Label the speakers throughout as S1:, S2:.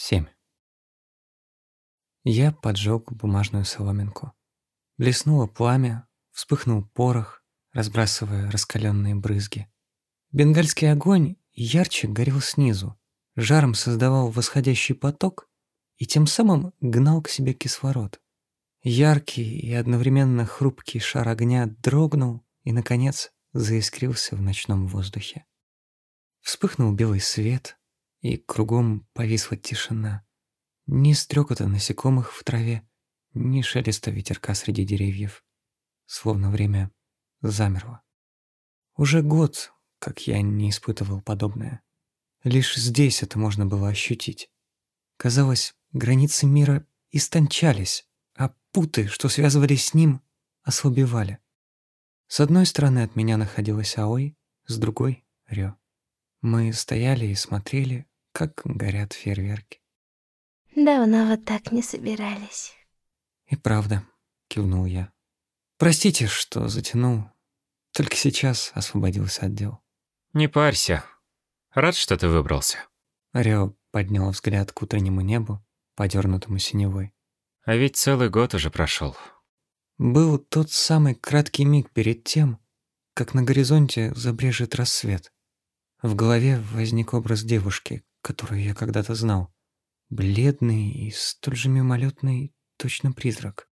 S1: 7. Я поджег бумажную соломинку. Блеснуло пламя, вспыхнул порох, разбрасывая раскаленные брызги. Бенгальский огонь ярче горел снизу, жаром создавал восходящий поток и тем самым гнал к себе кислород. Яркий и одновременно хрупкий шар огня дрогнул и, наконец, заискрился в ночном воздухе. Вспыхнул белый свет, и кругом повисла тишина. Ни стрекота насекомых в траве, ни шелеста ветерка среди деревьев. Словно время замерло. Уже год, как я не испытывал подобное. Лишь здесь это можно было ощутить. Казалось, границы мира истончались, а путы, что связывались с ним, ослабевали. С одной стороны от меня находилась Аой, с другой — Рё. Мы стояли и смотрели, как горят фейерверки.
S2: Давно вот так не собирались.
S1: И правда, кивнул я. Простите, что затянул. Только сейчас освободился от дел.
S3: Не парься. Рад, что ты выбрался.
S1: Рё поднял взгляд к утреннему небу, подернутому синевой.
S3: А ведь целый год уже прошел.
S1: Был тот самый краткий миг перед тем, как на горизонте забрежет рассвет. В голове возник образ девушки, которую я когда-то знал. Бледный и столь же мимолетный, точно призрак.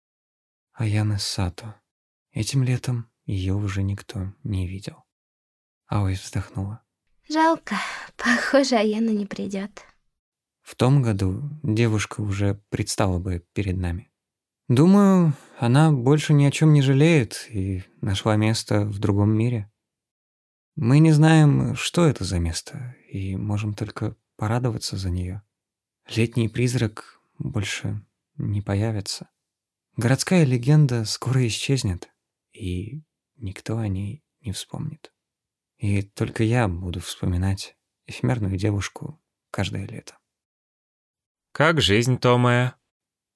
S1: Аяна Сато. Этим летом ее уже никто не видел. Аой вздохнула.
S2: Жалко, похоже, Аяна не придет.
S1: В том году девушка уже предстала бы перед нами. Думаю, она больше ни о чем не жалеет и нашла место в другом мире. Мы не знаем, что это за место, и можем только порадоваться за нее. Летний призрак больше не появится. Городская легенда скоро исчезнет, и никто о ней не вспомнит. И только я буду вспоминать эфемерную девушку каждое лето.
S3: Как жизнь, Томая?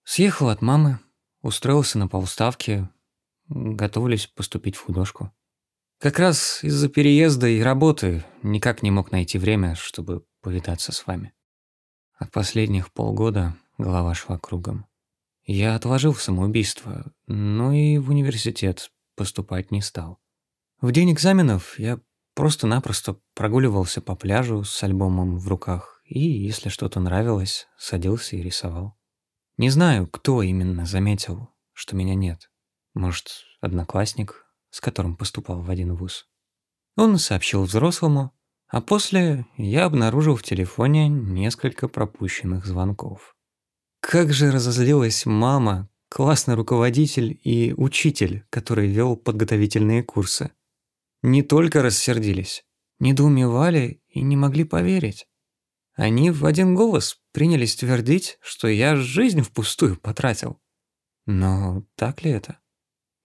S1: Съехал от мамы, устроился на полставки, готовлюсь поступить в художку. Как раз из-за переезда и работы никак не мог найти время, чтобы повидаться с вами. От последних полгода голова шла кругом. Я отложил самоубийство, но и в университет поступать не стал. В день экзаменов я просто-напросто прогуливался по пляжу с альбомом в руках и, если что-то нравилось, садился и рисовал. Не знаю, кто именно заметил, что меня нет. Может, одноклассник, с которым поступал в один вуз. Он сообщил взрослому, а после я обнаружил в телефоне несколько пропущенных звонков. Как же разозлилась мама, классный руководитель и учитель, который вел подготовительные курсы. Не только рассердились, недоумевали и не могли поверить. Они в один голос принялись твердить, что я жизнь впустую потратил. Но так ли это?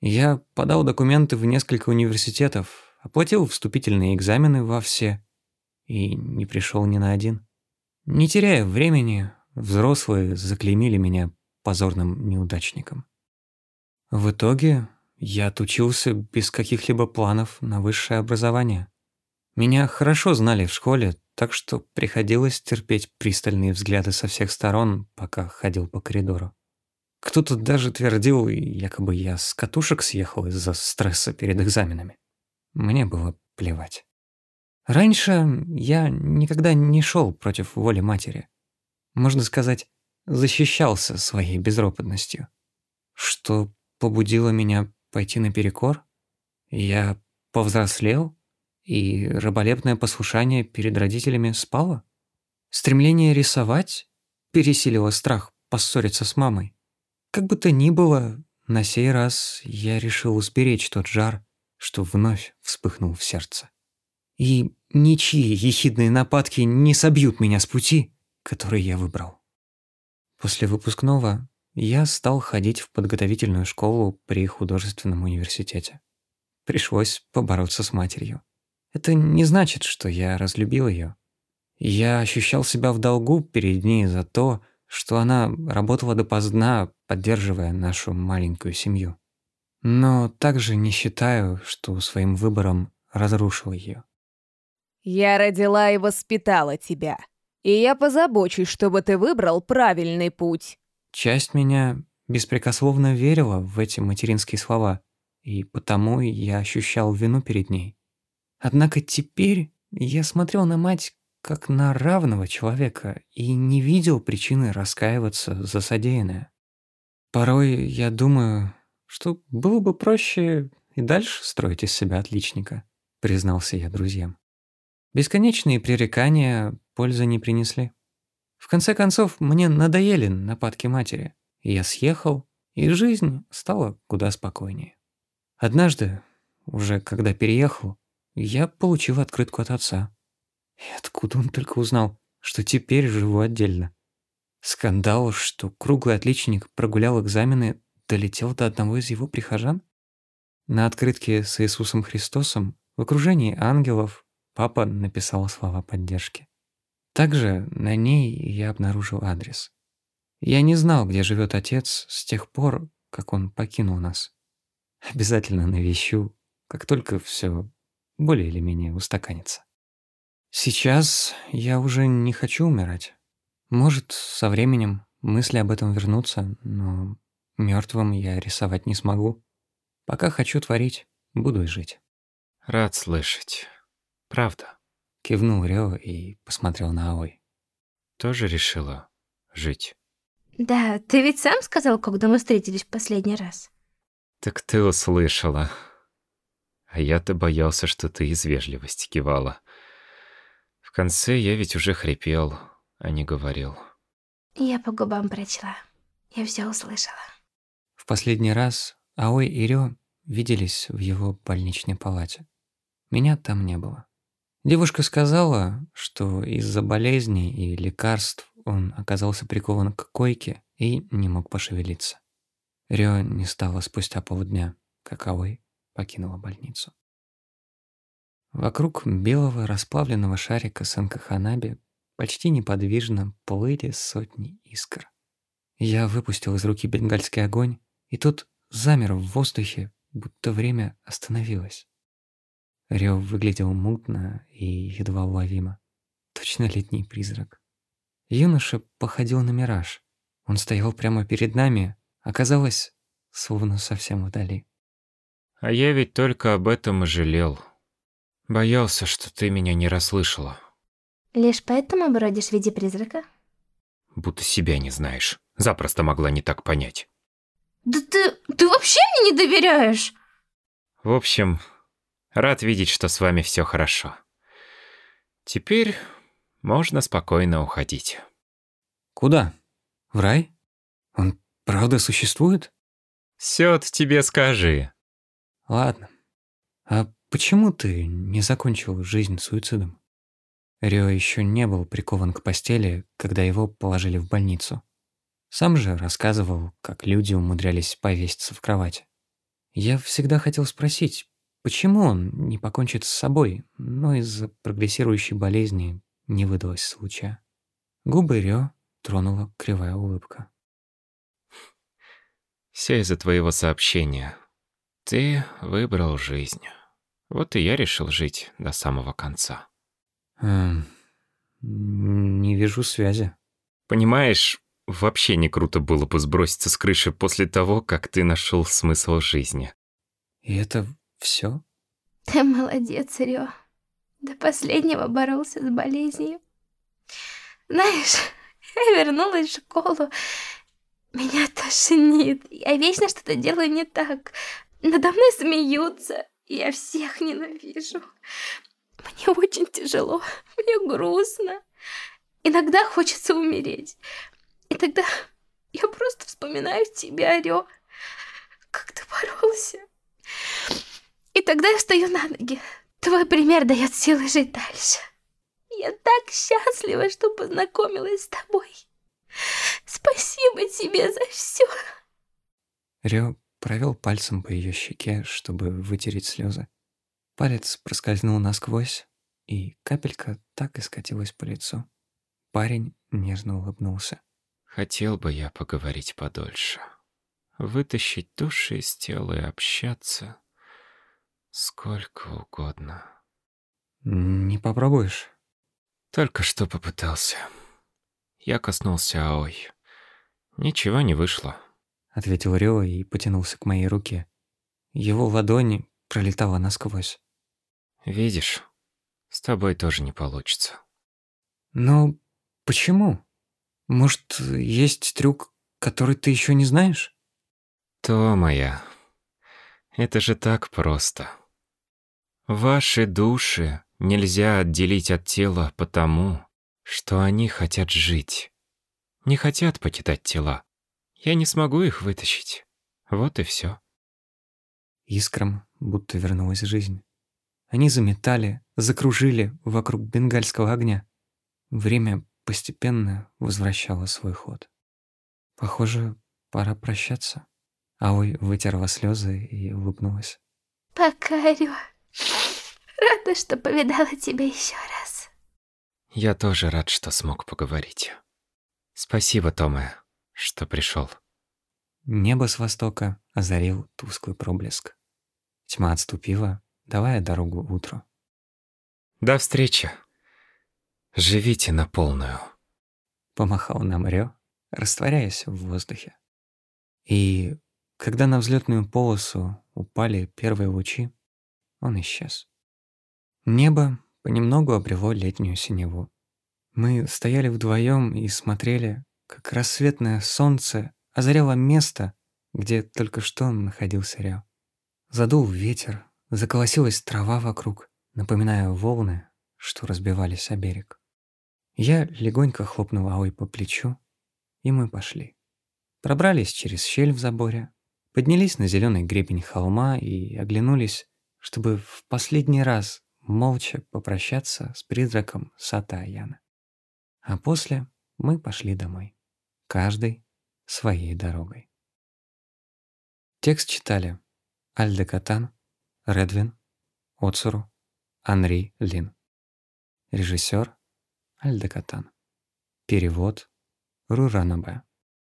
S1: Я подал документы в несколько университетов, оплатил вступительные экзамены во все и не пришел ни на один. Не теряя времени, взрослые заклеймили меня позорным неудачником. В итоге я отучился без каких-либо планов на высшее образование. Меня хорошо знали в школе, так что приходилось терпеть пристальные взгляды со всех сторон, пока ходил по коридору. Кто-то даже твердил, якобы я с катушек съехал из-за стресса перед экзаменами. Мне было плевать. Раньше я никогда не шел против воли матери. Можно сказать, защищался своей безропотностью. Что побудило меня пойти наперекор? Я повзрослел, и раболепное послушание перед родителями спало? Стремление рисовать пересилило страх поссориться с мамой. Как бы то ни было, на сей раз я решил усберечь тот жар, что вновь вспыхнул в сердце. И ничьи ехидные нападки не собьют меня с пути, который я выбрал. После выпускного я стал ходить в подготовительную школу при художественном университете. Пришлось побороться с матерью. Это не значит, что я разлюбил ее. Я ощущал себя в долгу перед ней за то, что она работала допоздна, поддерживая нашу маленькую семью. Но также не считаю, что своим выбором разрушил ее.
S4: «Я родила и воспитала тебя. И я позабочусь, чтобы ты выбрал правильный путь.
S1: Часть меня беспрекословно верила в эти материнские слова, и потому я ощущал вину перед ней. Однако теперь я смотрел на мать как на равного человека и не видел причины раскаиваться за содеянное. Порой я думаю, что было бы проще и дальше строить из себя отличника, признался я друзьям. Бесконечные пререкания пользы не принесли. В конце концов, мне надоели нападки матери. Я съехал, и жизнь стала куда спокойнее. Однажды, уже когда переехал, я получил открытку от отца. И откуда он только узнал, что теперь живу отдельно? Скандал, что круглый отличник прогулял экзамены, долетел до одного из его прихожан? На открытке с Иисусом Христосом в окружении ангелов папа написал слова поддержки. Также на ней я обнаружил адрес. Я не знал, где живет отец с тех пор, как он покинул нас. Обязательно навещу, как только все более или менее устаканится. Сейчас я уже не хочу умирать. Может, со временем мысли об этом вернутся, но мертвым я рисовать не смогу. Пока хочу творить, буду и жить.
S3: Рад слышать. Правда.
S1: Кивнул Рё и посмотрел на Аой.
S3: Тоже решила жить?
S2: Да, ты ведь сам сказал, когда мы встретились в последний раз.
S3: Так ты услышала. А я-то боялся, что ты из вежливости кивала. В конце я ведь уже хрипел, а не говорил.
S2: Я по губам прочла. Я все услышала.
S1: В последний раз Аой и Рё виделись в его больничной палате. Меня там не было. Девушка сказала, что из-за болезней и лекарств он оказался прикован к койке и не мог пошевелиться. Рё не стало спустя полдня, как Аой покинула больницу. Вокруг белого расплавленного шарика Санкаханаби почти неподвижно плыли сотни искр. Я выпустил из руки бенгальский огонь, и тот замер в воздухе, будто время остановилось. Рев выглядел мутно и едва уловимо. Точно летний призрак. Юноша походил на мираж. Он стоял прямо перед нами, оказалось, словно совсем вдали.
S3: А я ведь только об этом и жалел. Боялся, что ты меня не расслышала.
S2: Лишь поэтому бродишь в виде призрака?
S3: Будто себя не знаешь. Запросто могла не так понять.
S2: Да ты, ты вообще мне не доверяешь?
S3: В общем, рад видеть, что с вами все хорошо. Теперь можно спокойно уходить.
S1: Куда? В рай? Он правда существует?
S3: Сёд тебе скажи.
S1: Ладно. А почему ты не закончил жизнь суицидом? Рио еще не был прикован к постели, когда его положили в больницу. Сам же рассказывал, как люди умудрялись повеситься в кровати. Я всегда хотел спросить, почему он не покончит с собой, но из-за прогрессирующей болезни не выдалось случая. Губы Рё тронула кривая улыбка.
S3: Все из-за твоего сообщения. Ты выбрал жизнь. Вот и я решил жить до самого конца.
S1: Эм, не вижу связи.
S3: Понимаешь, вообще не круто было бы сброситься с крыши после того, как ты нашел смысл жизни.
S1: И это все?
S2: Ты молодец, Рё. До последнего боролся с болезнью. Знаешь, я вернулась в школу. Меня тошнит. Я вечно что-то делаю не так. Надо мной смеются. Я всех ненавижу. Мне очень тяжело, мне грустно. Иногда хочется умереть. И тогда я просто вспоминаю тебя, Рё. Как ты боролся. И тогда я встаю на ноги. Твой пример дает силы жить дальше. Я так счастлива, что познакомилась с тобой. Спасибо тебе за все.
S1: Рё провел пальцем по ее щеке, чтобы вытереть слезы. Палец проскользнул насквозь, и капелька так и скатилась по лицу. Парень нежно улыбнулся.
S3: Хотел бы я поговорить подольше. Вытащить души из тела и общаться сколько угодно.
S1: Не попробуешь?
S3: Только что попытался. Я коснулся Аой. Ничего не вышло.
S1: Ответил Рио и потянулся к моей руке. Его ладонь пролетала насквозь.
S3: Видишь, с тобой тоже не получится.
S1: Но почему? Может, есть трюк, который ты еще не знаешь?
S3: То моя. Это же так просто. Ваши души нельзя отделить от тела потому, что они хотят жить. Не хотят покидать тела. Я не смогу их вытащить. Вот и все.
S1: Искрам будто вернулась жизнь. Они заметали, закружили вокруг бенгальского огня. Время постепенно возвращало свой ход. Похоже, пора прощаться. Аой вытерла слезы и улыбнулась.
S2: Пока, Рё. Рада, что повидала тебя еще раз.
S3: Я тоже рад, что смог поговорить. Спасибо, Томе, что пришел.
S1: Небо с востока озарил тусклый проблеск. Тьма отступила, давая дорогу утру.
S3: До встречи. Живите на полную.
S1: Помахал нам Рё, растворяясь в воздухе. И когда на взлетную полосу упали первые лучи, он исчез. Небо понемногу обрело летнюю синеву. Мы стояли вдвоем и смотрели, как рассветное солнце озаряло место, где только что находился Рё. Задул ветер, заколосилась трава вокруг, напоминая волны, что разбивались о берег. Я легонько хлопнул Аой по плечу, и мы пошли. Пробрались через щель в заборе, поднялись на зеленый гребень холма и оглянулись, чтобы в последний раз молча попрощаться с призраком Сата Аяна. А после мы пошли домой, каждый своей дорогой. Текст читали Альде Катан, Редвин, Оцуру, Анри Лин. Режиссер Альдекатан. Перевод Руранабе.